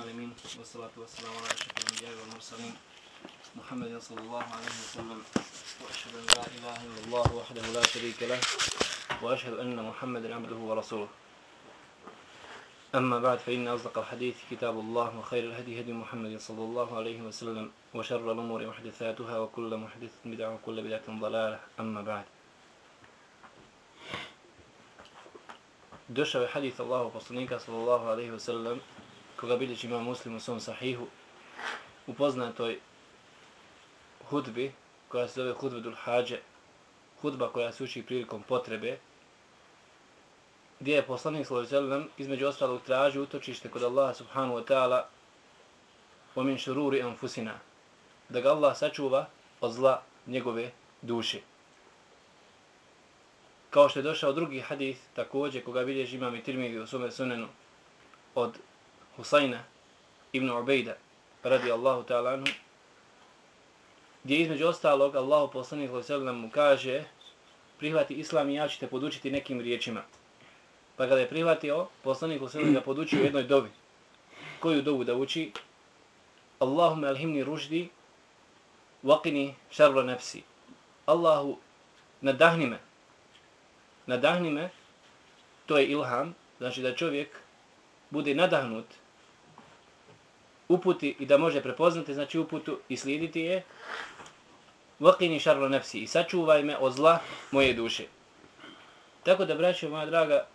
العالمين والصلاة والسلام على أشرف الأنبياء والمرسلين محمد صلى الله عليه وسلم. وأشهد أن لا إله إلا الله وحده لا شريك له وأشهد أن محمدا عبده ورسوله. أما بعد فإن أصدق الحديث كتاب الله وخير الهدي هدي محمد صلى الله عليه وسلم وشر الأمور محدثاتها وكل محدث بدعة وكل بدعة ضلالة. أما بعد Došao je hadith Allahu poslanika sallallahu alaihi wasallam koga bilježi ima muslim u svom sahihu u poznatoj hudbi koja se zove hudba dul hađe hudba koja se uči prilikom potrebe gdje je poslanik sallallahu između ostalog traži utočište kod Allaha subhanahu wa ta'ala o min šururi anfusina da ga Allah sačuva od zla njegove duše. Kao što je došao drugi hadis također koga bilježi imam i tirmidi u svome sunenu od Husajna ibn Ubejda radi Allahu ta'ala anhu gdje između ostalog Allahu poslanih sallam mu kaže prihvati islam i ja ću te podučiti nekim riječima. Pa kada je prihvatio, poslanik sallam ga podučio u jednoj dovi. Koju dovu da uči? Allahume alhimni ruždi waqini sharra nefsi. Allahu nadahni me nadahni me, to je ilham, znači da čovjek bude nadahnut uputi i da može prepoznati znači uputu i slijediti je vaqini šarlo nefsi i sačuvaj me od zla moje duše. Tako da, braćo moja draga,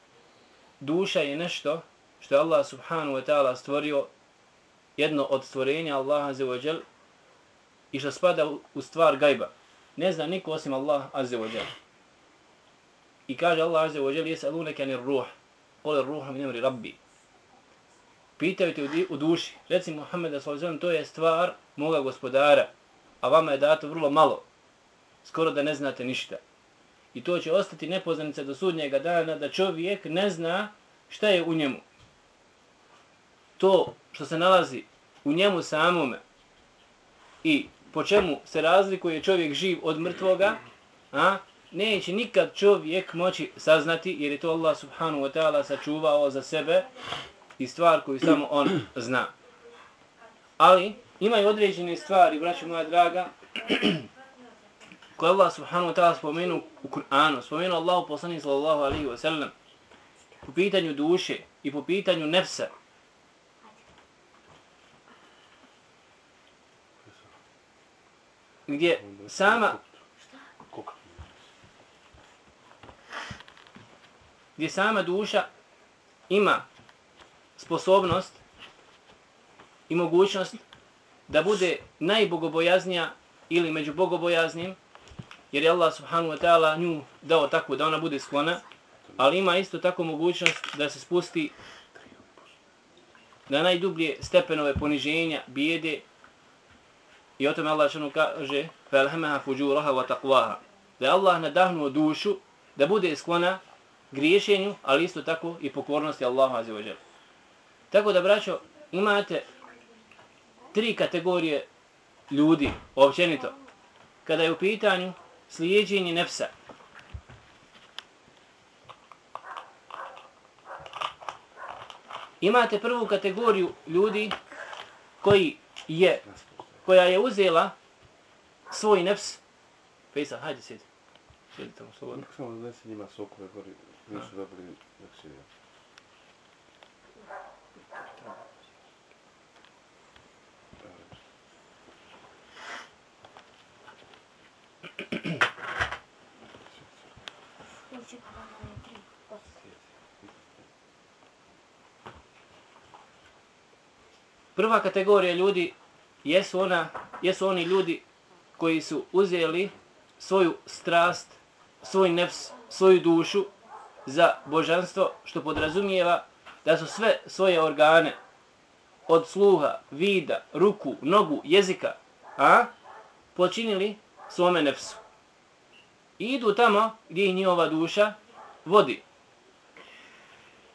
duša je nešto što je Allah subhanahu wa ta'ala stvorio jedno od stvorenja Allaha azze wa jel i što spada u stvar gajba. Ne zna niko osim Allah azze wa jel. I kaže Allah azze wa jel jesalunaka anir ruh. kole ruha min amri rabbi. Pitaju te u duši. Reci Muhammed sallallahu to je stvar moga gospodara, a vama je dato vrlo malo. Skoro da ne znate ništa. I to će ostati nepoznanica do sudnjega dana da čovjek ne zna šta je u njemu. To što se nalazi u njemu samome i po čemu se razlikuje čovjek živ od mrtvoga, a, neće nikad čovjek moći saznati jer je to Allah subhanahu wa ta'ala sačuvao za sebe i stvar koju samo on zna. Ali imaju određene stvari, braćo moja draga, koje Allah subhanahu wa ta'ala spomenu u Kur'anu, spomenu Allahu poslanih sallallahu alaihi wa sallam, po pitanju duše i po pitanju nefsa, gdje sama gdje sama duša ima sposobnost i mogućnost da bude najbogobojaznija ili među bogobojaznim, jer je Allah subhanahu wa ta'ala nju dao tako da ona bude sklona, ali ima isto tako mogućnost da se spusti na najdublje stepenove poniženja, bijede, i o tome Allah šanu kaže, فَالْحَمَهَا فُجُورَهَا وَتَقْوَهَا Da je Allah nadahnuo dušu, da bude sklona griješenju, ali isto tako i pokornosti Allahu azzawajal. Tako da braćo, imate tri kategorije ljudi, općenito, kada je u pitanju slijedženje nefsa. Imate prvu kategoriju ljudi koji je, koja je uzela svoj nefs. Fejsa, hajde sjedi. Sjedi tamo, slobodno. Samo da ne se njima sokove gori, nisu dobili nefsi. Prva kategorija ljudi jesu, ona, jesu oni ljudi koji su uzeli svoju strast, svoj nefs, svoju dušu za božanstvo, što podrazumijeva da su sve svoje organe od sluha, vida, ruku, nogu, jezika, a, počinili svome nefsu. I idu tamo gdje ih njihova duša vodi.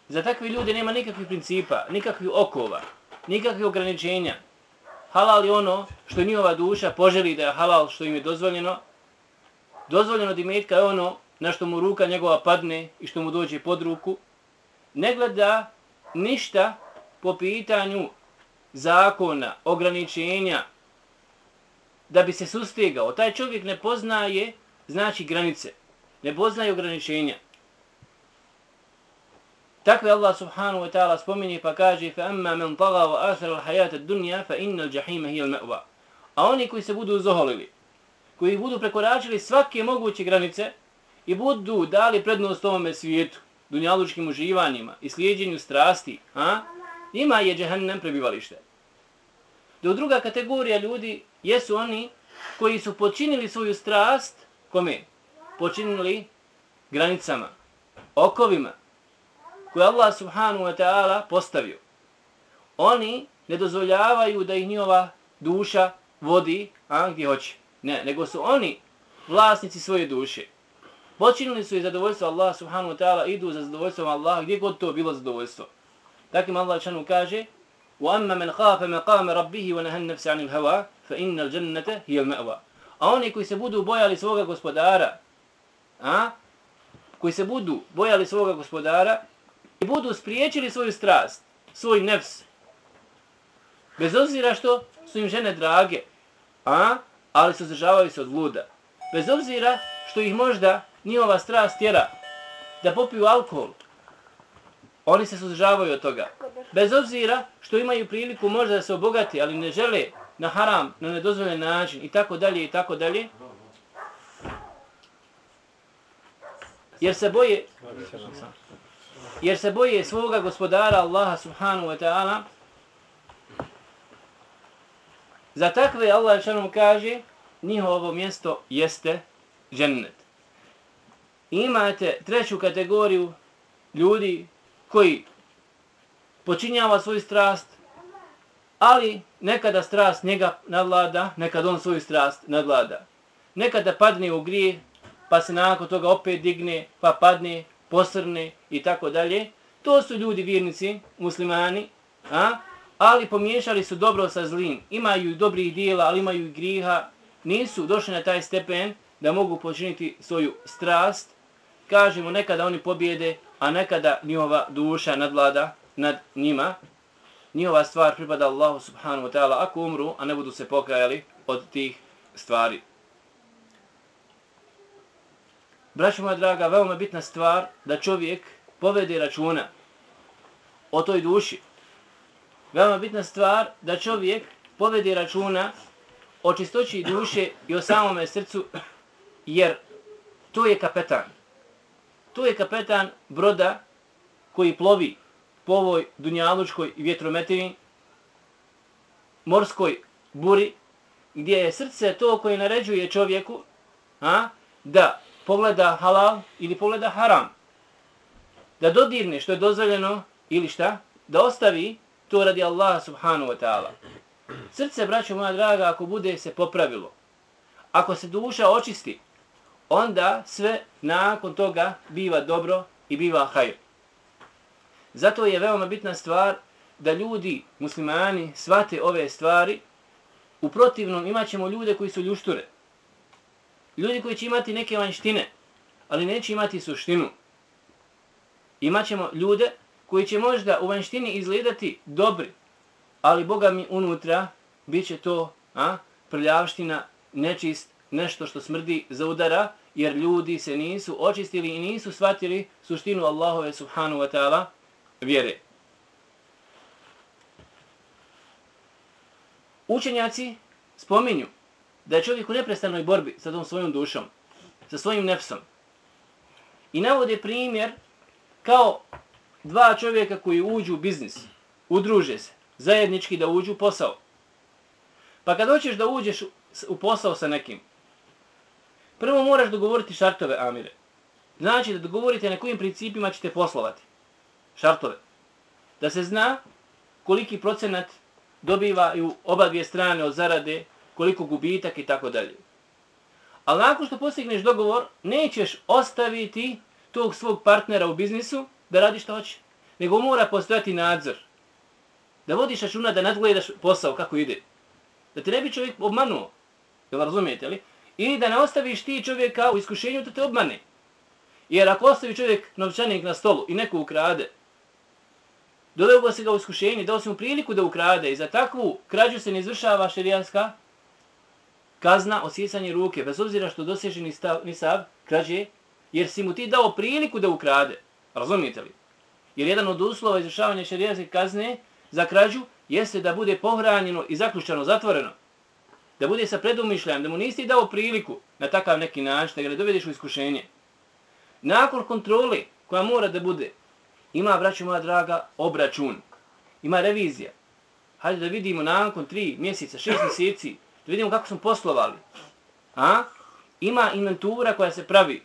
Za takve ljude nema nikakvih principa, nikakvih okova, nikakve ograničenja. Halal je ono što njihova duša poželi da je halal što im je dozvoljeno. Dozvoljeno dimetka je ono na što mu ruka njegova padne i što mu dođe pod ruku. Ne gleda ništa po pitanju zakona, ograničenja, da bi se sustegao. Taj čovjek ne poznaje, znači, granice. Ne poznaje ograničenja. Takve Allah subhanahu wa ta'ala spominje pa kaže فَأَمَّا مَنْ طَغَى وَآثَرَ الْحَيَاةَ الدُّنْيَا فَإِنَّ الْجَحِيمَ هِيَ الْمَأْوَى A oni koji se budu zoholili, koji budu prekoračili svake moguće granice i budu dali prednost ovome svijetu, dunjalučkim uživanjima i slijedjenju strasti, a? ima je džehennem prebivalište. Do druga kategorija ljudi jesu oni koji su počinili svoju strast, kome? Počinili granicama, okovima, koje Allah subhanahu wa ta'ala postavio. Oni ne dozvoljavaju da ih njihova duša vodi, a gdje hoće. Ne, nego su oni vlasnici svoje duše. Počinili su i zadovoljstvo Allah subhanahu wa ta'ala, idu za zadovoljstvom Allah, gdje god to bilo zadovoljstvo. Takim Allah čanu kaže, وَأَمَّا مَنْ خَافَ مَقَامَ رَبِّهِ وَنَهَنْ نَفْسَ عَنِ الْهَوَا فَإِنَّ الْجَنَّةَ هِيَ الْمَأْوَا A oni koji se budu bojali svoga gospodara, a? koji se budu bojali svoga gospodara i budu spriječili svoju strast, svoj nefs, bez obzira što su im žene drage, a? ali se zdržavaju se od luda. Bez obzira što ih možda njihova strast tjera da popiju alkohol, oni se suzdržavaju od toga. Bez obzira što imaju priliku možda da se obogati, ali ne žele na haram, na nedozvoljen način i tako dalje i tako dalje, jer se boje jer se boje svoga gospodara Allaha subhanahu wa ta'ala za takve Allah šanom kaže njihovo mjesto jeste džennet. Imate treću kategoriju ljudi koji počinjava svoju strast, ali nekada strast njega nadlada, nekada on svoju strast nadlada. Nekada padne u grije, pa se nakon toga opet digne, pa padne, posrne i tako dalje. To su ljudi vjernici, muslimani, a? ali pomiješali su dobro sa zlim. Imaju dobrih dijela, ali imaju i griha. Nisu došli na taj stepen da mogu počiniti svoju strast. Kažemo, nekada oni pobjede, a nekada njihova duša nadvlada nad njima. Njihova stvar pripada Allahu subhanahu wa ta'ala ako umru, a ne budu se pokajali od tih stvari. Braćo moja draga, veoma bitna stvar da čovjek povede računa o toj duši. Veoma bitna stvar da čovjek povede računa o čistoći duše i o samome srcu, jer to je kapetan. To je kapetan broda koji plovi po ovoj dunjalučkoj vjetrometini, morskoj buri, gdje je srce to koje naređuje čovjeku a, da pogleda halal ili pogleda haram. Da dodirne što je dozvoljeno ili šta, da ostavi to radi Allaha subhanahu wa ta'ala. Srce, braćo moja draga, ako bude se popravilo, ako se duša očisti, onda sve nakon toga biva dobro i biva hajr. Zato je veoma bitna stvar da ljudi, muslimani, svate ove stvari, u protivnom imat ćemo ljude koji su ljušture. Ljudi koji će imati neke vanštine, ali neće imati suštinu. Imaćemo ljude koji će možda u vanštini izgledati dobri, ali Boga mi unutra bit će to a, prljavština, nečist, nešto što smrdi za udara, jer ljudi se nisu očistili i nisu shvatili suštinu Allahove subhanu wa ta'ala vjere. Učenjaci spominju da je čovjek u neprestanoj borbi sa tom svojom dušom, sa svojim nefsom. I navode primjer kao dva čovjeka koji uđu u biznis, udruže se, zajednički da uđu u posao. Pa kad hoćeš da uđeš u posao sa nekim, prvo moraš dogovoriti šartove, Amire. Znači da dogovorite na kojim principima ćete poslovati. Šartove. Da se zna koliki procenat dobivaju oba dvije strane od zarade, koliko gubitak i tako dalje. Ali nakon što postigneš dogovor, nećeš ostaviti tog svog partnera u biznisu da radi što hoće. Nego mora postojati nadzor. Da vodiš računa da nadgledaš posao kako ide. Da te ne bi čovjek obmanuo. Jel razumijete li? Ili da ne ostaviš ti čovjeka u iskušenju da te obmane. Jer ako ostavi čovjek novčanik na stolu i neko ukrade, doveo se ga u iskušenje, dao se mu priliku da ukrade i za takvu krađu se ne izvršava šerijanska kazna osjecanje ruke, bez obzira što doseženi stav, ni sav krađe, jer si mu ti dao priliku da ukrade. Razumijete li? Jer jedan od uslova izvršavanja šerijanske kazne za krađu jeste da bude pohranjeno i zaključano, zatvoreno. Da bude sa predumišljajem, da mu nisi dao priliku na takav neki način, da ga ne dovedeš u iskušenje. Nakon kontrole koja mora da bude, ima, braću moja draga, obračun. Ima revizija. Hajde da vidimo nakon tri mjeseca, šest mjeseci, da vidimo kako smo poslovali. A? Ima inventura koja se pravi.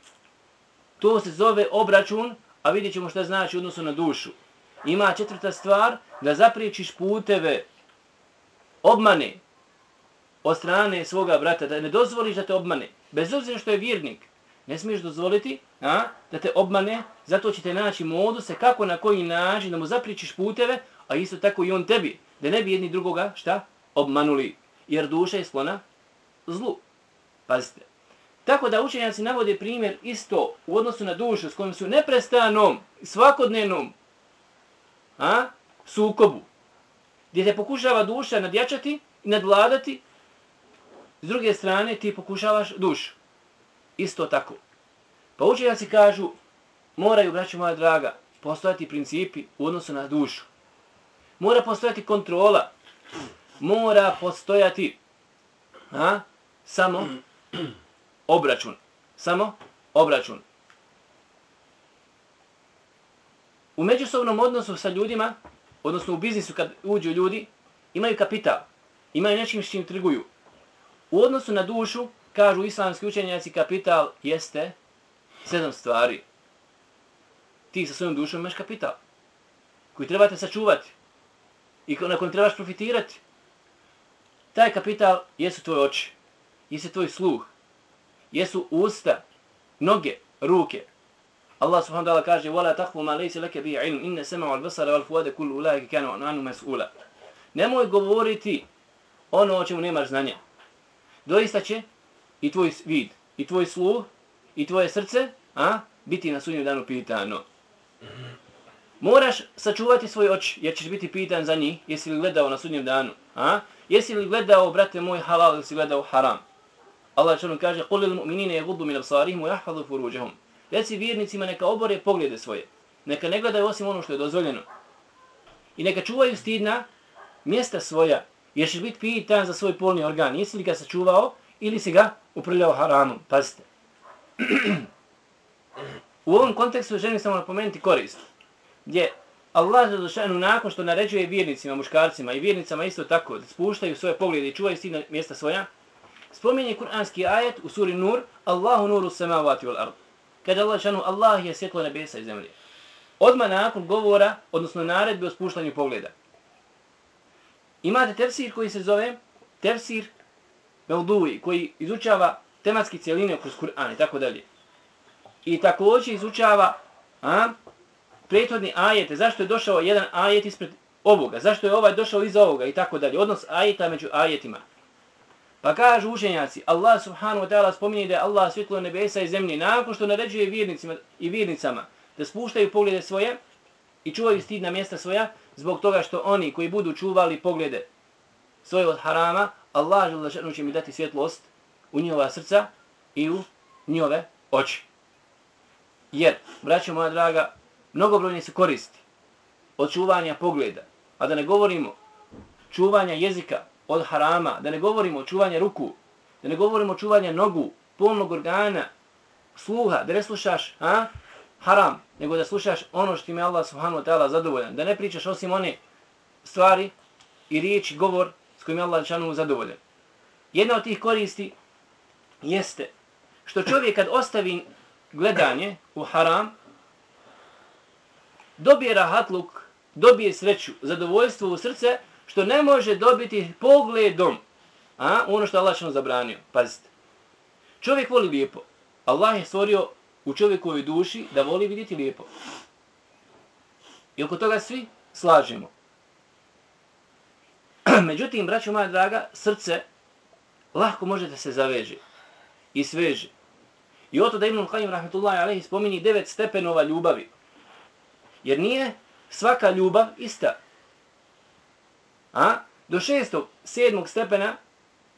To se zove obračun, a vidjet ćemo šta znači odnosu na dušu. Ima četvrta stvar, da zapriječiš puteve obmane od strane svoga brata, da ne dozvoliš da te obmane. Bez obzira što je vjernik, ne smiješ dozvoliti a, da te obmane, zato ćete naći moduse kako na koji način da mu zapriječiš puteve, a isto tako i on tebi, da ne bi jedni drugoga, šta, obmanuli. Jer duša je sklona zlu. Pazite. Tako da učenjaci navode primjer isto u odnosu na dušu s kojim su neprestanom, svakodnevnom a, sukobu, gdje te pokušava duša nadjačati i nadvladati, s druge strane ti pokušavaš dušu. Isto tako. Pa učenjaci kažu, moraju, braću moja draga, postojati principi u odnosu na dušu. Mora postojati kontrola. Mora postojati a, samo obračun. Samo obračun. U međusobnom odnosu sa ljudima, odnosno u biznisu kad uđu ljudi, imaju kapital. Imaju nečim s čim trguju. U odnosu na dušu, kažu islamski učenjaci, kapital jeste sedam stvari. Ti sa svojom dušom imaš kapital koji trebate sačuvati i na kojem trebaš profitirati. Taj kapital jesu tvoje oči, jesu tvoj sluh, jesu usta, noge, ruke. Allah subhanahu wa ta'ala kaže: "Wala taqfu ma laysa laka bihi 'ilm, inna sam'a wal basara wal fuada kullu ulaihi kanu 'anhu mas'ula." Nemoj govoriti ono o čemu nemaš znanja. Doista će i tvoj vid, i tvoj sluh, i tvoje srce, a, biti na sudnjem danu pitano. Moraš sačuvati svoj oči, jer ćeš biti pitan za njih, jesi li gledao na sudnjem danu, a? Jesi li gledao, brate moj, halal ili si gledao haram? Allah čelom kaže قُلِ الْمُؤْمِنِينَ min absarihim بْصَارِهِمُ وَيَحْفَذُ فُرُوجَهُمْ Reci vjernicima neka obore poglede svoje, neka ne gledaju osim ono što je dozvoljeno. I neka čuvaju stidna mjesta svoja, jer će biti pitan za svoj polni organ. Jesi li ga sačuvao ili si ga uprljao haramom. Pazite. U ovom kontekstu želim samo napomenuti korist. Gdje Allah za zašanu nakon što naređuje vjernicima, muškarcima i vjernicama isto tako, da spuštaju svoje poglede i čuvaju stidna mjesta svoja, spominje kuranski ajet u suri Nur, Allahu nuru samavati wal ard. Kada Allah šanu, Allah je svjetlo nebesa i zemlje. Odmah nakon govora, odnosno naredbe o spuštanju pogleda. Imate tefsir koji se zove tefsir Melduji, koji izučava tematski cijeline kroz Kur'an i tako dalje. I također izučava a, prethodni ajete, zašto je došao jedan ajet ispred ovoga, zašto je ovaj došao iza ovoga i tako dalje. Odnos ajeta među ajetima. Pa kažu učenjaci, Allah subhanahu wa ta'ala spominje da je Allah svjetlo nebesa i zemlje nakon što naređuje vjernicima i vjernicama da spuštaju poglede svoje i čuvaju stidna mjesta svoja zbog toga što oni koji budu čuvali poglede svoje od harama, Allah žele će mi dati svjetlost u njihova srca i u njihove oči. Jer, braćo moja draga, mnogobrojne su koristi od čuvanja pogleda, a da ne govorimo čuvanja jezika od harama, da ne govorimo o ruku, da ne govorimo o nogu, polnog organa, sluha, da ne slušaš a, haram, nego da slušaš ono što im je Allah subhanahu wa ta'ala zadovoljan, da ne pričaš osim one stvari i riječi, govor s kojim je Allah šanu zadovoljan. Jedna od tih koristi jeste što čovjek kad ostavi gledanje u haram, dobije rahatluk, dobije sreću, zadovoljstvo u srce, što ne može dobiti pogledom a, ono što Allah što zabranio. Pazite. Čovjek voli lijepo. Allah je stvorio u čovjekovoj duši da voli vidjeti lijepo. I oko toga svi slažemo. Međutim, braćo moja draga, srce lahko može da se zaveže i sveže. I oto da Ibn Qayyim rahmetullahi alejhi spomeni devet stepenova ljubavi. Jer nije svaka ljubav ista. A? Do šestog, sedmog stepena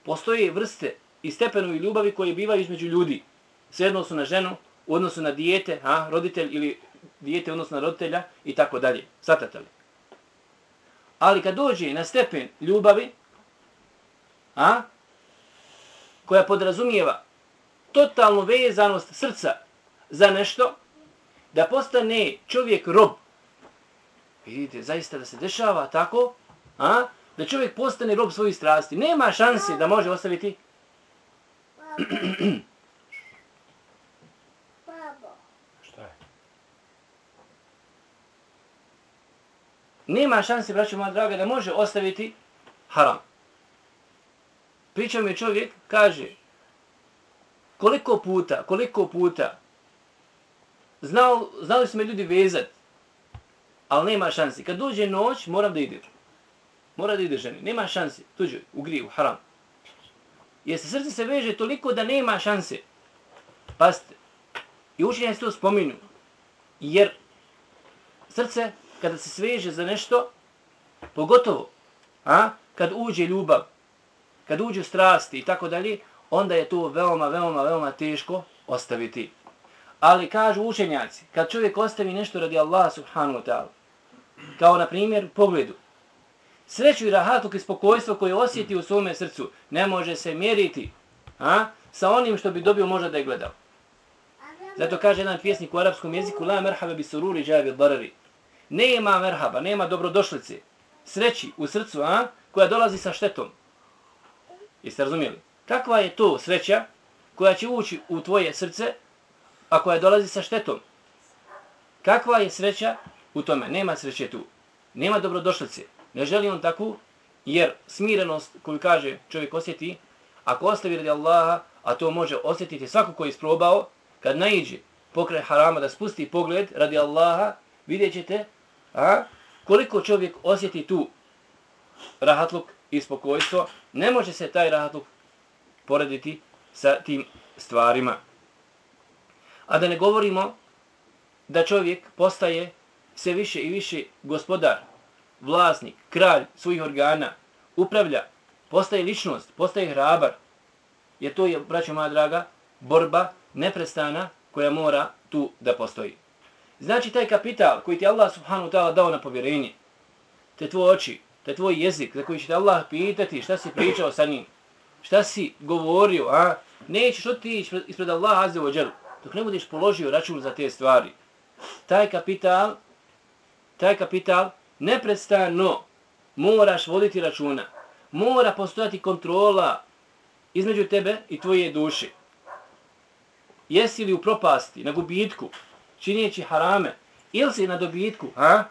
postoje vrste i stepenovi ljubavi koje bivaju između ljudi. Sve odnosu na ženu, u odnosu na dijete, a, roditelj ili dijete odnosno na roditelja i tako dalje. Svatate li? Ali kad dođe na stepen ljubavi, a, koja podrazumijeva totalnu vezanost srca za nešto, da postane čovjek rob. Vidite, zaista da se dešava tako, a, da čovjek postane rob svojih strasti. Nema šanse da može ostaviti nema šanse, braćo moja draga, da može ostaviti haram. Pričao mi čovjek, kaže, koliko puta, koliko puta, znao, znali su me ljudi vezat, ali nema šanse. Kad dođe noć, moram da idem. Mora da ide ženi. Nema šanse. Tuđe, u griju, haram. Jer se srce se veže toliko da nema šanse. Pazite. I učenje to spominu. Jer srce kada se sveže za nešto, pogotovo, a, kad uđe ljubav, kad uđe strasti i tako dalje, onda je to veoma, veoma, veoma teško ostaviti. Ali kažu učenjaci, kad čovjek ostavi nešto radi Allaha subhanahu wa ta'ala, kao na primjer pogledu, sreću i rahatluk i spokojstvo koje osjeti u svome srcu, ne može se mjeriti a, sa onim što bi dobio možda da je gledao. Zato kaže jedan pjesnik u arapskom jeziku, la merhaba bi sururi džavi darari nema merhaba, nema dobrodošlice, sreći u srcu, a, koja dolazi sa štetom. Jeste razumijeli? Kakva je to sreća koja će ući u tvoje srce, a koja dolazi sa štetom? Kakva je sreća u tome? Nema sreće tu. Nema dobrodošlice. Ne želi on takvu, jer smirenost koju kaže čovjek osjeti, ako ostavi radi Allaha, a to može osjetiti svako koji je isprobao, kad naiđe pokraj harama da spusti pogled radi Allaha, vidjet ćete A? Koliko čovjek osjeti tu rahatluk i spokojstvo, ne može se taj rahatluk porediti sa tim stvarima. A da ne govorimo da čovjek postaje sve više i više gospodar, vlasnik, kralj svojih organa, upravlja, postaje ličnost, postaje hrabar. Jer to je, braćo moja draga, borba neprestana koja mora tu da postoji. Znači taj kapital koji ti Allah subhanahu ta'ala dao na povjerenje, te tvoje oči, te tvoj jezik za koji će te Allah pitati šta si pričao sa njim, šta si govorio, a nećeš otići ispred Allaha azze o dželu, dok ne budeš položio račun za te stvari. Taj kapital, taj kapital neprestano moraš voditi računa. Mora postojati kontrola između tebe i tvoje duše. Jesi li u propasti, na gubitku, činjeći harame, ili si na dobitku, a?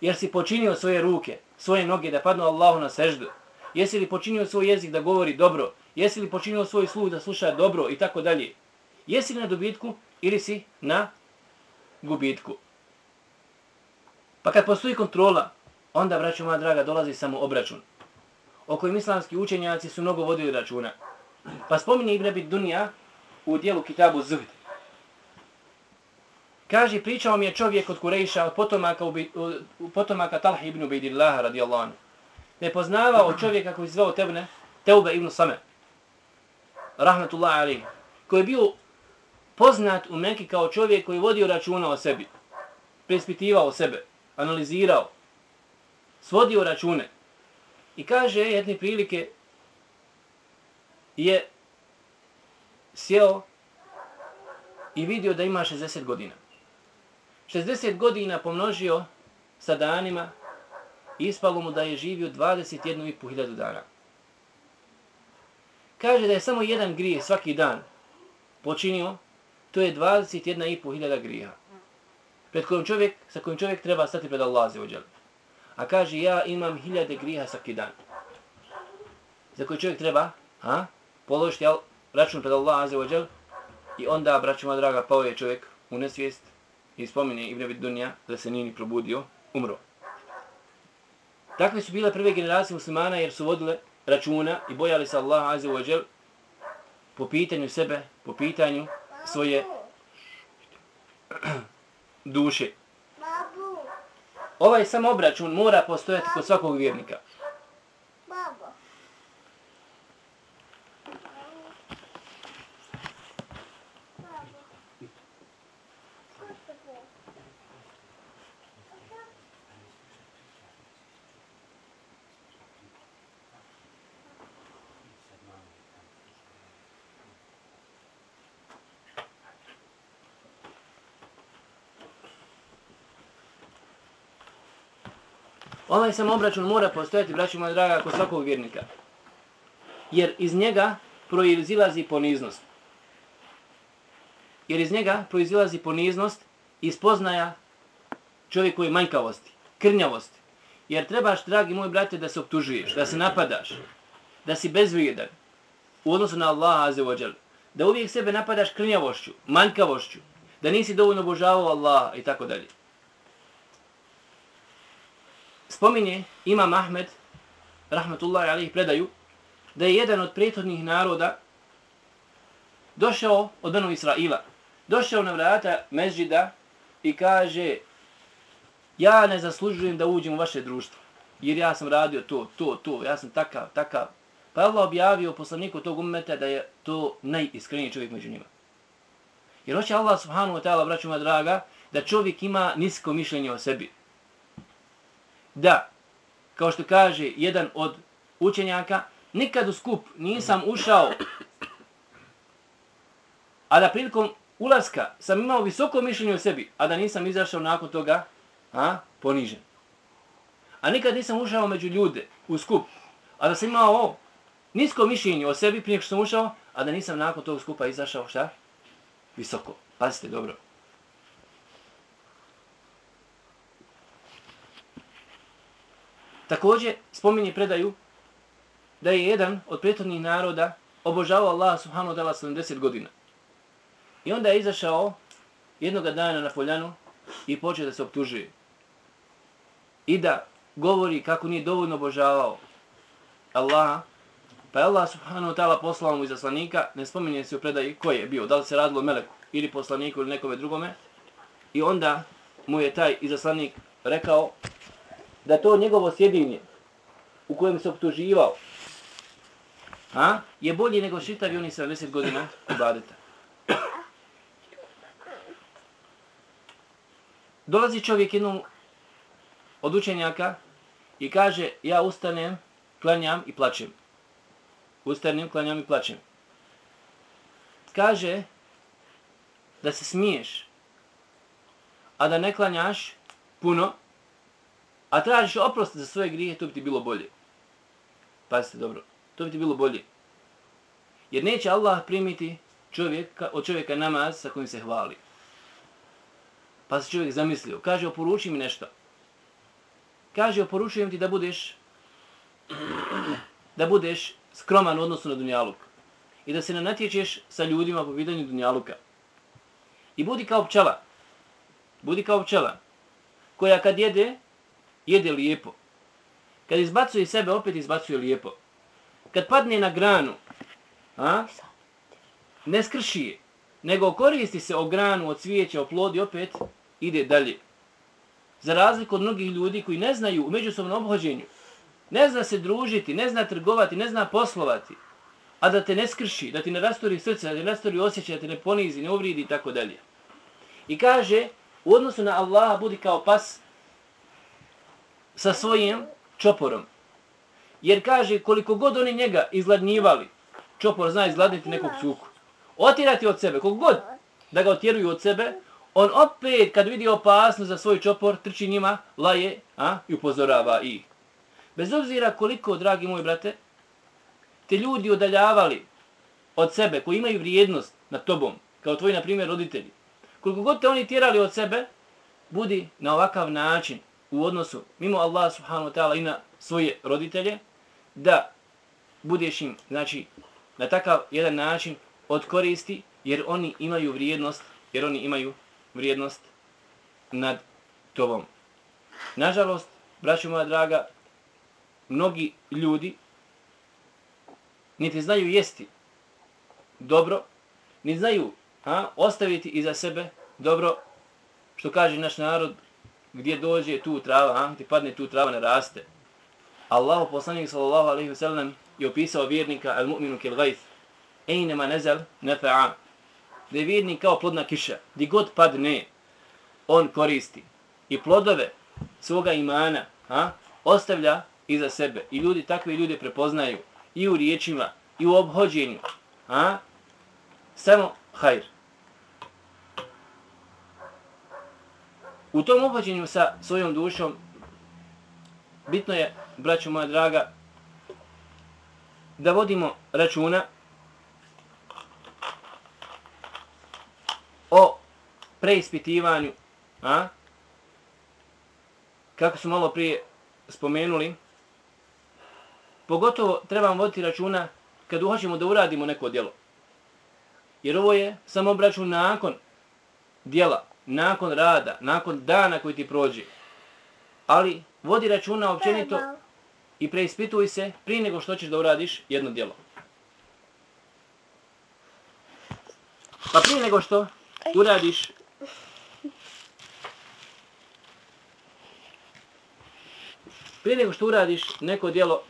jer si počinio svoje ruke, svoje noge da padnu Allahu na seždu, jesi li počinio svoj jezik da govori dobro, jesi li počinio svoj sluh da sluša dobro i tako dalje. Jesi li na dobitku ili si na gubitku. Pa kad postoji kontrola, onda, braću moja draga, dolazi samo obračun. O kojim islamski učenjaci su mnogo vodili računa. Pa spominje Ibn Abid Dunija u dijelu Kitabu Zuhd. Kaže, pričao mi je čovjek od Kurejša, od potomaka, od potomaka Talha ibn Ubejdillaha radijallahu anhu. Ne poznavao čovjeka koji zvao Tebne, Teube ibn Same, rahmetullahi alihi, koji je bio poznat u Mekki kao čovjek koji vodio računa o sebi, prespitivao sebe, analizirao, svodio račune. I kaže, e, jedne prilike je sjeo i vidio da ima 60 godina. 60 godina pomnožio sa danima, ispalo mu da je živio 21.500 dana. Kaže da je samo jedan grije svaki dan počinio, to je 21.500 grija. Pred kojim čovjek, sa kojim čovjek treba stati pred Allah za. A kaže ja imam hiljade griha svaki dan. Za koji čovjek treba a, položiti račun pred Allah za i onda, braćima draga, pao je čovjek u nesvijest i spomine Ibn Abid Dunja da se nije ni probudio, umro. Takve su bile prve generacije muslimana jer su vodile računa i bojali se Allaha azza wa jal po pitanju sebe, po pitanju svoje duše. ovaj sam obračun mora postojati kod svakog vjernika. Ovaj sam obračun mora postojati, braći moja draga, kod svakog vjernika. Jer iz njega proizilazi poniznost. Jer iz njega proizilazi poniznost i spoznaja čovjekove manjkavosti, krnjavosti. Jer trebaš, dragi moj brate, da se optužuješ, da se napadaš, da si bezvrijedan u odnosu na Allaha azzawajal. Da uvijek sebe napadaš krnjavošću, manjkavošću, da nisi dovoljno obožavao Allaha i tako dalje spominje Imam Ahmed, rahmatullahi alaih, predaju, da je jedan od prethodnih naroda došao od Benu Israila. Došao na vrata mezđida i kaže ja ne zaslužujem da uđem u vaše društvo. Jer ja sam radio to, to, to, ja sam takav, takav. Pa je Allah objavio poslaniku tog umeta da je to najiskreniji čovjek među njima. Jer hoće Allah subhanahu wa ta'ala, braću draga, da čovjek ima nisko mišljenje o sebi da, kao što kaže jedan od učenjaka, nikad u skup nisam ušao, a da prilikom ulaska sam imao visoko mišljenje o sebi, a da nisam izašao nakon toga a, ponižen. A nikad nisam ušao među ljude u skup, a da sam imao nisko mišljenje o sebi prije što sam ušao, a da nisam nakon tog skupa izašao šta? Visoko. Pazite dobro. Također spominje predaju da je jedan od prethodnih naroda obožavao Allaha subhanahu wa ta'ala 70 godina. I onda je izašao jednog dana na poljanu i počeo da se optužuje. I da govori kako nije dovoljno obožavao Allaha. Pa je Allah subhanahu wa ta'ala poslao mu izaslanika, ne spominje se u predaji ko je bio, da li se radilo Meleku ili poslaniku ili nekome drugome. I onda mu je taj izaslanik rekao da to njegovo sjedinje u kojem se optuživao a, je bolje nego šitavi oni 70 godina ibadeta. Dolazi čovjek jednom od učenjaka i kaže ja ustanem, klanjam i plačem. Ustanem, klanjam i plačem. Kaže da se smiješ, a da ne klanjaš puno, a tražiš oprost za svoje grije, to bi ti bilo bolje. Pazite dobro, to bi ti bilo bolje. Jer neće Allah primiti čovjeka, od čovjeka namaz sa kojim se hvali. Pa se čovjek zamislio, kaže, oporuči mi nešto. Kaže, oporučujem ti da budeš da budeš skroman u odnosu na dunjaluk. I da se ne natječeš sa ljudima po pitanju dunjaluka. I budi kao pčela. Budi kao pčela. Koja kad jede, jede lijepo. Kad izbacuje sebe, opet izbacuje lijepo. Kad padne na granu, a, ne skrši je, nego koristi se o granu, od cvijeća, o plodi, opet ide dalje. Za razliku od mnogih ljudi koji ne znaju u međusobnom obhođenju, ne zna se družiti, ne zna trgovati, ne zna poslovati, a da te ne skrši, da ti ne rastori srce, da ti ne rastori osjećaj, da te ne ponizi, ne uvridi i tako dalje. I kaže, u odnosu na Allaha budi kao pas, sa svojim čoporom. Jer kaže, koliko god oni njega izgladnjivali, čopor zna izgladniti nekog cuku, otirati od sebe, koliko god da ga otjeruju od sebe, on opet, kad vidi opasnost za svoj čopor, trči njima, laje a, i upozorava i. Bez obzira koliko, dragi moji brate, te ljudi odaljavali od sebe, koji imaju vrijednost nad tobom, kao tvoji, na primjer, roditelji, koliko god te oni tjerali od sebe, budi na ovakav način u odnosu mimo Allah subhanahu wa ta'ala i na svoje roditelje, da budeš im, znači, na takav jedan način odkoristi, jer oni imaju vrijednost, jer oni imaju vrijednost nad tobom. Nažalost, braćo moja draga, mnogi ljudi niti znaju jesti dobro, niti znaju a, ostaviti iza sebe dobro, što kaže naš narod, gdje dođe tu trava, a, ti padne tu trava, ne raste. Allah, poslanik sallallahu alaihi wa sallam, je opisao vjernika al mu'minu kil gajth. Ejnema nezel nefa'a. Da je vjernik kao plodna kiša. Di god padne, on koristi. I plodove svoga imana a, ostavlja iza sebe. I ljudi takve ljude prepoznaju. I u riječima, i u obhođenju. A? Samo hajr. U tom obhođenju sa svojom dušom bitno je, braćo moja draga, da vodimo računa o preispitivanju, a? kako su malo prije spomenuli, pogotovo trebamo voditi računa kad hoćemo da uradimo neko djelo. Jer ovo je samo obračun nakon djela, nakon rada, nakon dana koji ti prođe. Ali vodi računa općenito i preispituj se prije nego što ćeš da uradiš jedno djelo. Pa prije nego što uradiš prije nego što uradiš neko djelo,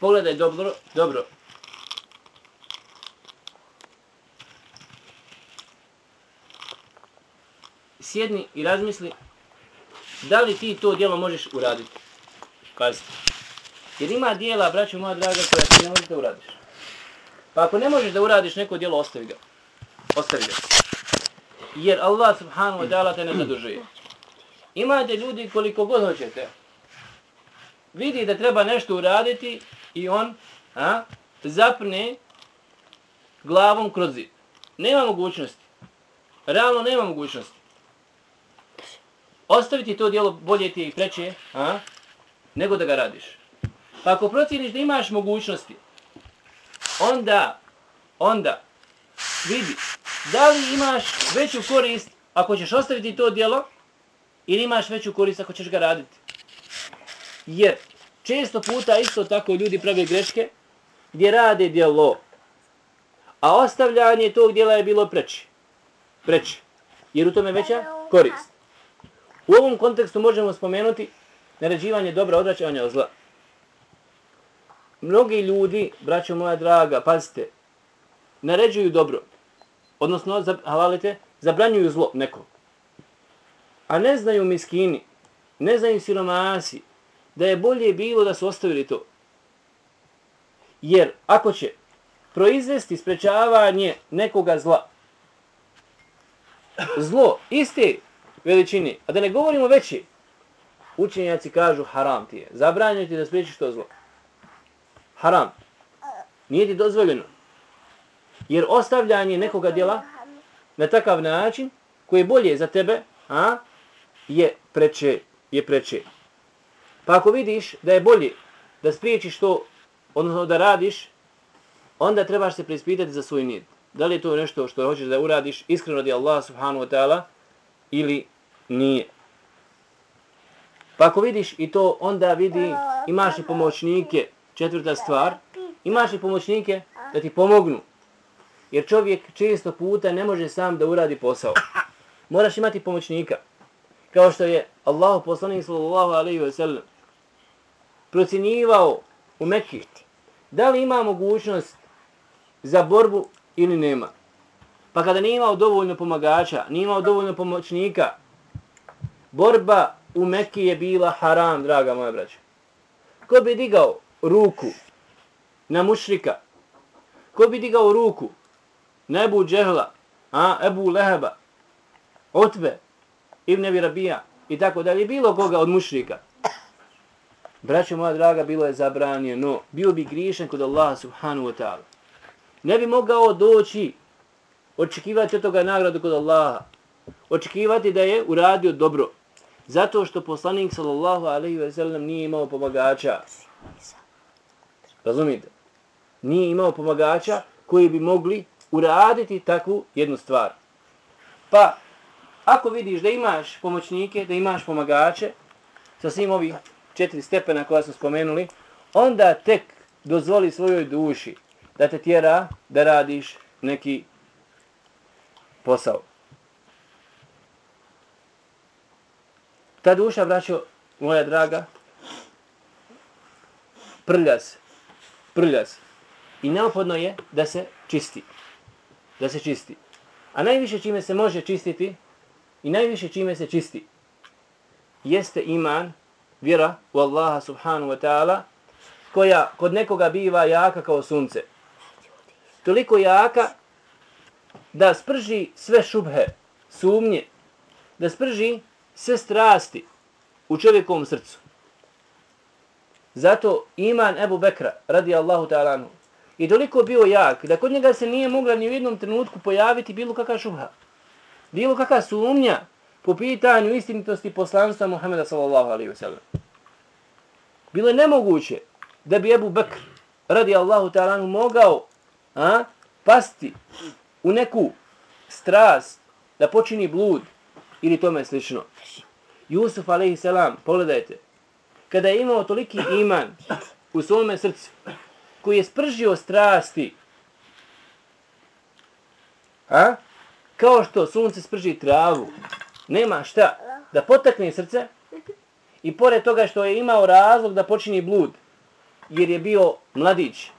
pogledaj dobro, dobro. Sjedni i razmisli da li ti to djelo možeš uraditi. Pazi. Jer ima dijela, braćo moja draga, koja ti ne možeš da uradiš. Pa ako ne možeš da uradiš neko djelo, ostavi ga. Ostavi ga. Jer Allah subhanahu wa ta'ala te ne zadužuje. Imate ljudi koliko god hoćete. Vidi da treba nešto uraditi i on a, zapne glavom kroz zid. Nema mogućnosti. Realno nema mogućnosti. Ostaviti to dijelo bolje ti je i preće, a, nego da ga radiš. Pa ako procijeniš da imaš mogućnosti, onda, onda, vidi, da li imaš veću korist ako ćeš ostaviti to dijelo, ili imaš veću korist ako ćeš ga raditi. Jer, često puta isto tako ljudi prave greške, gdje rade dijelo, a ostavljanje tog dijela je bilo preći. Preći. Jer u tome veća korist. U ovom kontekstu možemo spomenuti naređivanje dobra odvraćanja od zla. Mnogi ljudi, braćo moja draga, pazite, naređuju dobro, odnosno, halalite, zabranjuju zlo nekom. A ne znaju miskini, ne znaju siromasi, da je bolje bilo da su ostavili to. Jer ako će proizvesti sprečavanje nekoga zla, zlo iste veličini. a da ne govorimo veći, učenjaci kažu haram ti je. Zabranjeno ti da spriječiš to zlo. Haram. Nije ti dozvoljeno. Jer ostavljanje nekoga djela na takav način, koji je bolje za tebe, a, je preče. Je preče. Pa ako vidiš da je bolje da spriječiš to, odnosno da radiš, onda trebaš se preispitati za svoj nid. Da li je to nešto što hoćeš da uradiš iskreno di Allah subhanahu wa ta'ala ili nije. Pa ako vidiš i to, onda vidi, imaš i pomoćnike, četvrta stvar, imaš i pomoćnike da ti pomognu. Jer čovjek često puta ne može sam da uradi posao. Moraš imati pomoćnika. Kao što je Allah poslanik sallallahu alaihi wa sallam procjenjivao u Mekki da li ima mogućnost za borbu ili nema. Pa kada nije imao dovoljno pomagača, nije imao dovoljno pomoćnika, borba u Mekki je bila haram, draga moja braća. Ko bi digao ruku na mušrika? Ko bi digao ruku na Ebu Džehla, a, Ebu Leheba, Otbe, Ibn Ebi Rabija i tako dalje, bilo koga od mušrika? Braćo moja draga, bilo je zabranjeno. Bio bi grišen kod Allaha subhanahu wa ta'ala. Ne bi mogao doći, očekivati od toga nagradu kod Allaha. Očekivati da je uradio dobro. Zato što poslanik sallallahu alaihi ve sellem nije imao pomagača. Razumite? Nije imao pomagača koji bi mogli uraditi takvu jednu stvar. Pa, ako vidiš da imaš pomoćnike, da imaš pomagače, sa svim ovih četiri stepena koja smo spomenuli, onda tek dozvoli svojoj duši da te tjera da radiš neki posao. Ta duša, braćo, moja draga, prlja se. Prlja se. I neophodno je da se čisti. Da se čisti. A najviše čime se može čistiti i najviše čime se čisti jeste iman, vjera u Allaha subhanahu wa ta'ala, koja kod nekoga biva jaka kao sunce. Toliko jaka da sprži sve šubhe, sumnje, da sprži sve strasti u čovjekovom srcu. Zato iman Ebu Bekra, radi Allahu ta'ala i toliko bio jak da kod njega se nije mogla ni u jednom trenutku pojaviti bilo kakva šubha. Bilo kakva sumnja po pitanju istinitosti poslanstva Muhammeda sallallahu alaihi wa sallam. Bilo je nemoguće da bi Ebu Bekr radi Allahu ta'ala mogao a, pasti u neku strast da počini blud ili tome slično. Jusuf a.s. pogledajte, kada je imao toliki iman u svome srcu, koji je spržio strasti, a? kao što sunce sprži travu, nema šta da potakne srce i pored toga što je imao razlog da počini blud, jer je bio mladić,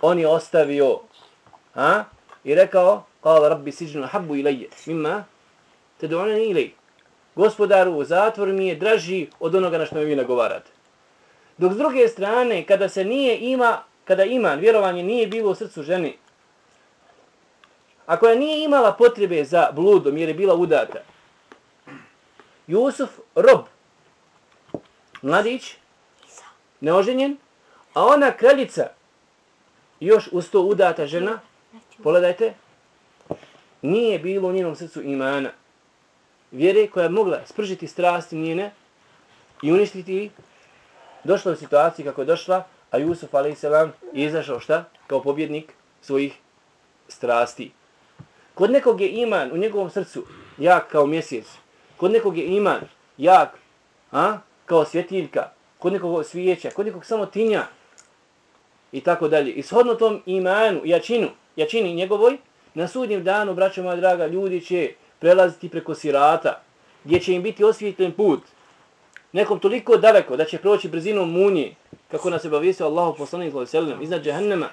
on je ostavio a? I rekao, kala rabbi siđenu habbu ilaje, mimma? Te dooneni ilaj. Gospodaru, zatvor mi je draži od onoga na što mi vi nagovarate. Dok s druge strane, kada se nije ima, kada iman, vjerovanje nije bilo u srcu ženi, a koja nije imala potrebe za bludom jer je bila udata, Jusuf, rob, mladić, neoženjen, a ona kraljica, još uz to udata žena, pogledajte, nije bilo u njenom srcu imana. Vjere koja je mogla spržiti strasti njene i uništiti došla u situaciji kako je došla, a Jusuf a.s. je izašao šta? Kao pobjednik svojih strasti. Kod nekog je iman u njegovom srcu jak kao mjesec. Kod nekog je iman jak a? kao svjetiljka. Kod nekog svijeća. Kod nekog samo tinja. I tako dalje. I shodno tom imanu, jačinu, jačini njegovoj, na sudnjem danu, braćo moja draga, ljudi će prelaziti preko sirata, gdje će im biti osvijetljen put, nekom toliko daleko da će proći brzinom munje, kako nas je bavisio Allah poslanik sallam, iznad džehennema,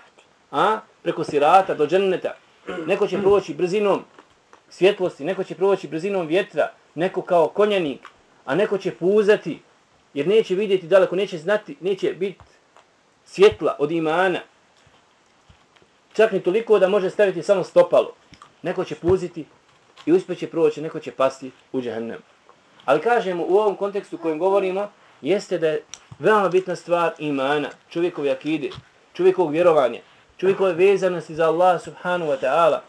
a preko sirata do dženneta. Neko će proći brzinom svjetlosti, neko će proći brzinom vjetra, neko kao konjanik, a neko će puzati, jer neće vidjeti daleko, neće znati, neće biti svjetla od imana. Čak ni toliko da može staviti samo stopalo. Neko će puziti i uspjeće proći, neko će pasti u džahennem. Ali kažemo u ovom kontekstu kojem govorimo, jeste da je veoma bitna stvar imana, čovjekove akide, čovjekovog vjerovanja, čovjekove vezanosti za Allah subhanahu wa ta'ala,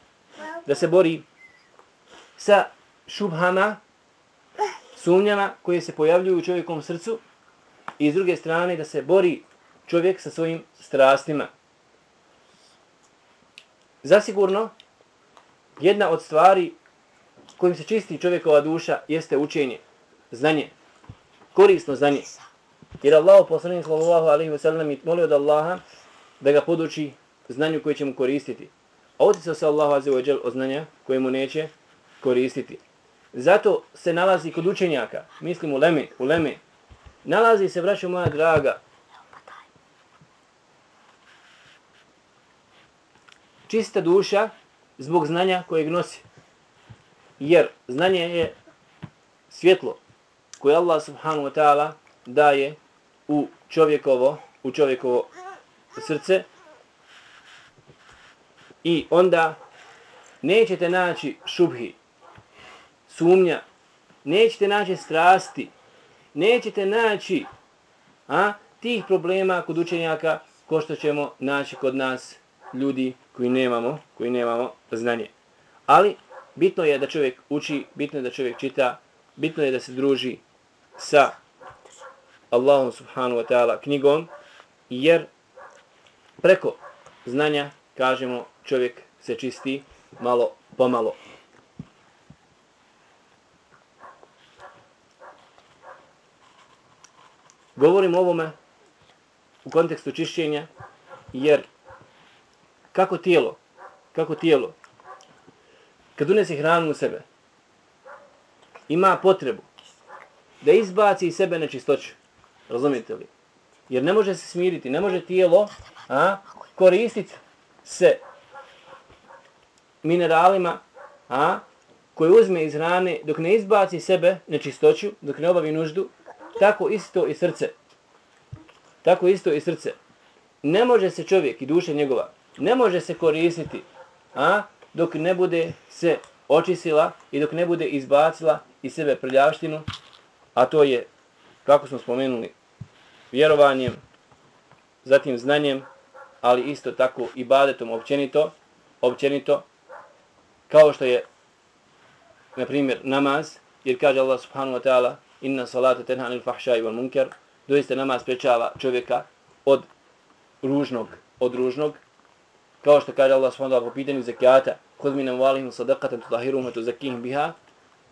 da se bori sa šubhama, sumnjama koje se pojavljuju u čovjekom srcu i s druge strane da se bori čovjek sa svojim strastima. Zasigurno, jedna od stvari kojim se čisti čovjekova duša jeste učenje, znanje, korisno znanje. Jer Allah poslanih sallallahu alaihi wa sallam je molio od Allaha da ga poduči znanju koje će mu koristiti. A otisao se Allahu azze wa o znanja koje mu neće koristiti. Zato se nalazi kod učenjaka, mislim u leme, u leme, nalazi se, braćo moja draga, čista duša zbog znanja kojeg nosi. Jer znanje je svjetlo koje Allah subhanahu wa ta'ala daje u čovjekovo, u čovjekovo srce i onda nećete naći šubhi, sumnja, nećete naći strasti, nećete naći a, tih problema kod učenjaka ko što ćemo naći kod nas ljudi koji nemamo, koji nemamo znanje. Ali bitno je da čovjek uči, bitno je da čovjek čita, bitno je da se druži sa Allahom subhanahu wa ta'ala knjigom, jer preko znanja, kažemo, čovjek se čisti malo pomalo. Govorim o ovome u kontekstu čišćenja, jer kako tijelo, kako tijelo, kad unese hranu u sebe, ima potrebu da izbaci iz sebe nečistoću. Razumijete li? Jer ne može se smiriti, ne može tijelo a, koristiti se mineralima a, koje uzme iz hrane dok ne izbaci sebe nečistoću, dok ne obavi nuždu, tako isto i srce. Tako isto i srce. Ne može se čovjek i duša njegova, ne može se koristiti a, dok ne bude se očistila i dok ne bude izbacila iz sebe prljavštinu, a to je, kako smo spomenuli, vjerovanjem, zatim znanjem, ali isto tako i badetom općenito, općenito, kao što je, na primjer, namaz, jer kaže Allah subhanahu wa ta'ala, inna salata tenhanil fahša i wal munkar, doista namaz prečava čovjeka od ružnog, od ružnog, kao što kaže Allah subhanahu po pitanju zekijata, kod mi valihim sadaqatan tutahirum wa tuzakihim biha,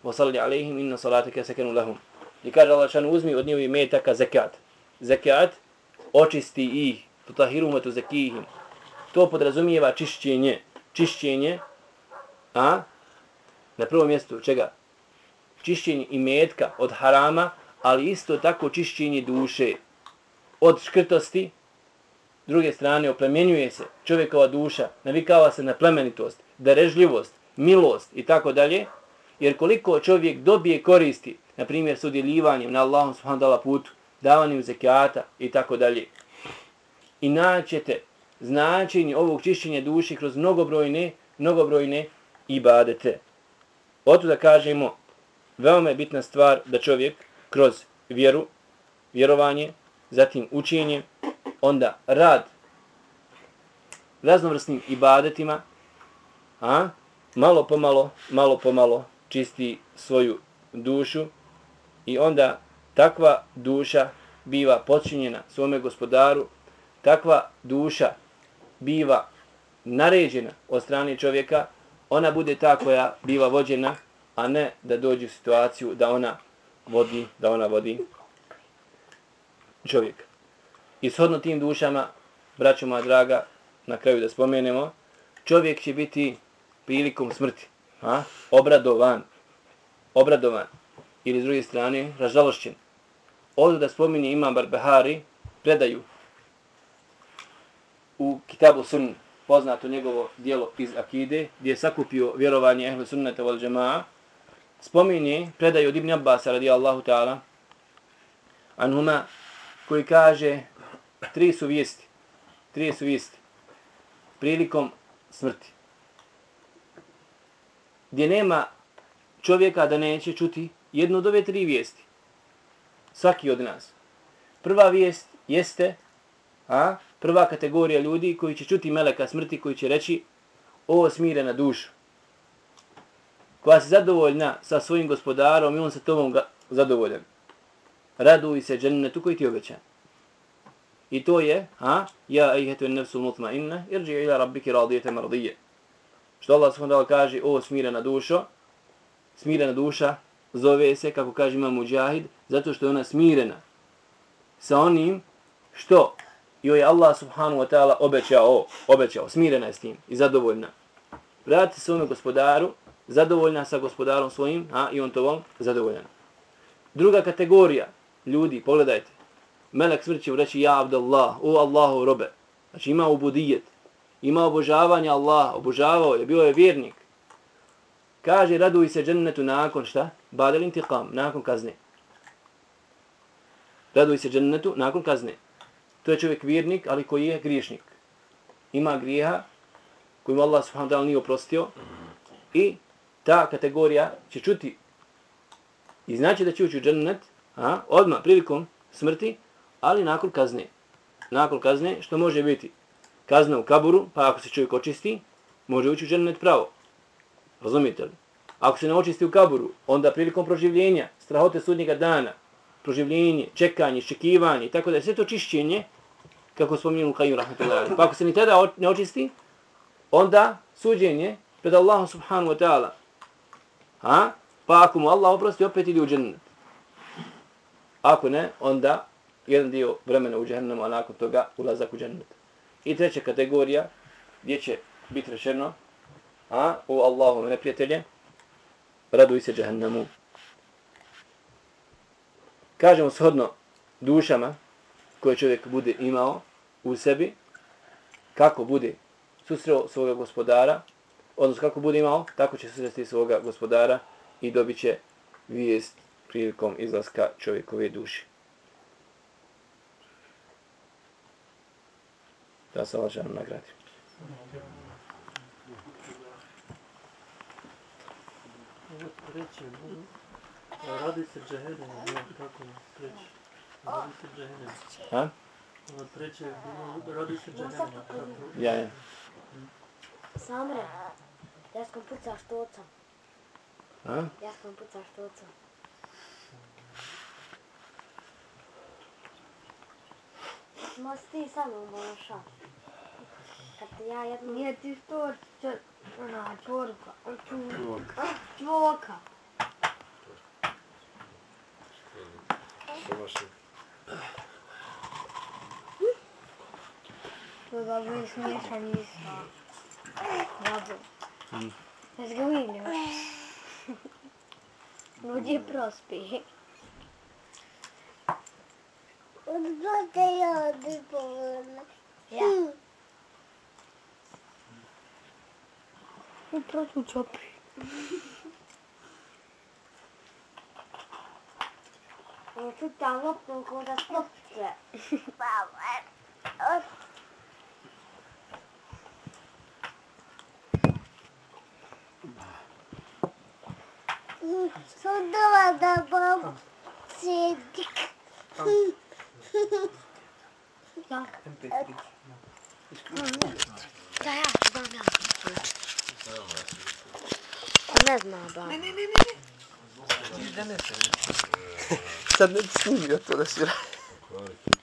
wa salli alaihim inna salataka sakanu lahum. I kaže Allah šan uzmi od njihovi metaka zakat. Zakat očisti ih, tutahirum wa tuzakihim. To podrazumijeva čišćenje. Čišćenje, a na prvom mjestu čega? Čišćenje i metka od harama, ali isto tako čišćenje duše od škrtosti, druge strane oplemenjuje se čovjekova duša, navikava se na plemenitost, darežljivost, milost i tako dalje, jer koliko čovjek dobije koristi, na primjer s udjeljivanjem na Allahom subhanahu putu, davanjem zekijata i tako dalje. I naćete značenje ovog čišćenja duše kroz mnogobrojne, mnogobrojne ibadete. Oto da kažemo, veoma je bitna stvar da čovjek kroz vjeru, vjerovanje, zatim učenje, onda rad raznovrsnim ibadetima, a malo po malo, malo po malo čisti svoju dušu i onda takva duša biva počinjena svome gospodaru, takva duša biva naređena od strane čovjeka, ona bude ta koja biva vođena, a ne da dođe u situaciju da ona vodi, da ona vodi čovjeka. I shodno tim dušama, braćo moja draga, na kraju da spomenemo, čovjek će biti prilikom smrti a? obradovan, obradovan ili s druge strane ražalošćen. Ovdje da spominje Imam Barbehari, predaju u Kitabu Sun, poznato njegovo dijelo iz Akide, gdje je sakupio vjerovanje Ehlu Sunnata wal Jama'a, spominje, predaju od Ibn Abbas radijallahu ta'ala, anhuma, koji kaže tri su vijesti. Tri su vijesti. Prilikom smrti. Gdje nema čovjeka da neće čuti jednu od ove tri vijesti. Svaki od nas. Prva vijest jeste a, prva kategorija ljudi koji će čuti meleka smrti koji će reći ovo smire na dušu. Koja se zadovoljna sa svojim gospodarom i on sa tobom zadovoljan. Raduj se džennetu koji ti obećan. I to je, ha, ja ejhetu nefsu mutmainna, irđi ila rabbiki radijete mardije. Što Allah s.w.t. kaže, o smirena dušo, smirena duša zove se, kako kaže imam muđahid, zato što je ona smirena sa onim što joj je Allah subhanahu wa ta'ala obećao, obećao, smirena je s tim i zadovoljna. Vrati se onom gospodaru, zadovoljna sa gospodarom svojim, a i on to vam zadovoljan. Druga kategorija ljudi, pogledajte, melek smrti će reći ja Abdallah, o Allahu robe. Znači ima ubudijet, ima obožavanje Allaha, obožavao je, bio je vjernik. Kaže raduj se džennetu nakon šta? Badel intiqam, nakon kazne. Raduj se džennetu nakon kazne. To je čovjek vjernik, ali koji je griješnik. Ima grijeha kojim Allah subhanahu ta'ala nije oprostio i ta kategorija će čuti i znači da će ući u džennet a, odmah prilikom smrti ali nakon kazne. Nakon kazne, što može biti? Kazna u kaburu, pa ako se čovjek očisti, može ući u džennet pravo. Razumite li? Ako se ne očisti u kaburu, onda prilikom proživljenja, strahote sudnjega dana, proživljenje, čekanje, čekivanje, tako da je sve to čišćenje, kako spominjeno u Kajim Rahmetullahi. Pa ako se ni tada ne očisti, onda suđenje pred Allahom subhanahu wa ta'ala. Ha? Pa ako mu Allah oprosti, opet ide u džennet. Ako ne, onda jedan dio vremena u džehennemu, a nakon toga ulazak u džennet. I treća kategorija, gdje će biti rečeno, a, u Allahu neprijatelje, raduj se džehennemu. kažemo shodno dušama koje čovjek bude imao u sebi, kako bude susreo svoga gospodara, odnosno kako bude imao, tako će susresti svoga gospodara i dobit će vijest prilikom izlaska čovjekove duše. Da se Allah žanu nagradi. Radi se džehennem, kako treće. Radi se džehennem. Ha? Ovo treće, bilo, radi se džehennem. kako- Ja, ja. Samre, ja sam pucao štocom. Ha? Ja sam pucao štocom. Možeš ti sa mnom moša. Kad te ja jednom... Nije ti što čo, ona čvorka, čvorka, čvorka. Domašin. To da bi smiješan isto. Babu. Mm. Jesi ga vidio? Luđi prospi. Odbate ja odi povrna. Ja. Upravo ću čopi. Ono ču tam lopnom ko da stopce. Baba. Od... Sudova da babo sjedi. Ja. Da ja ću da ja.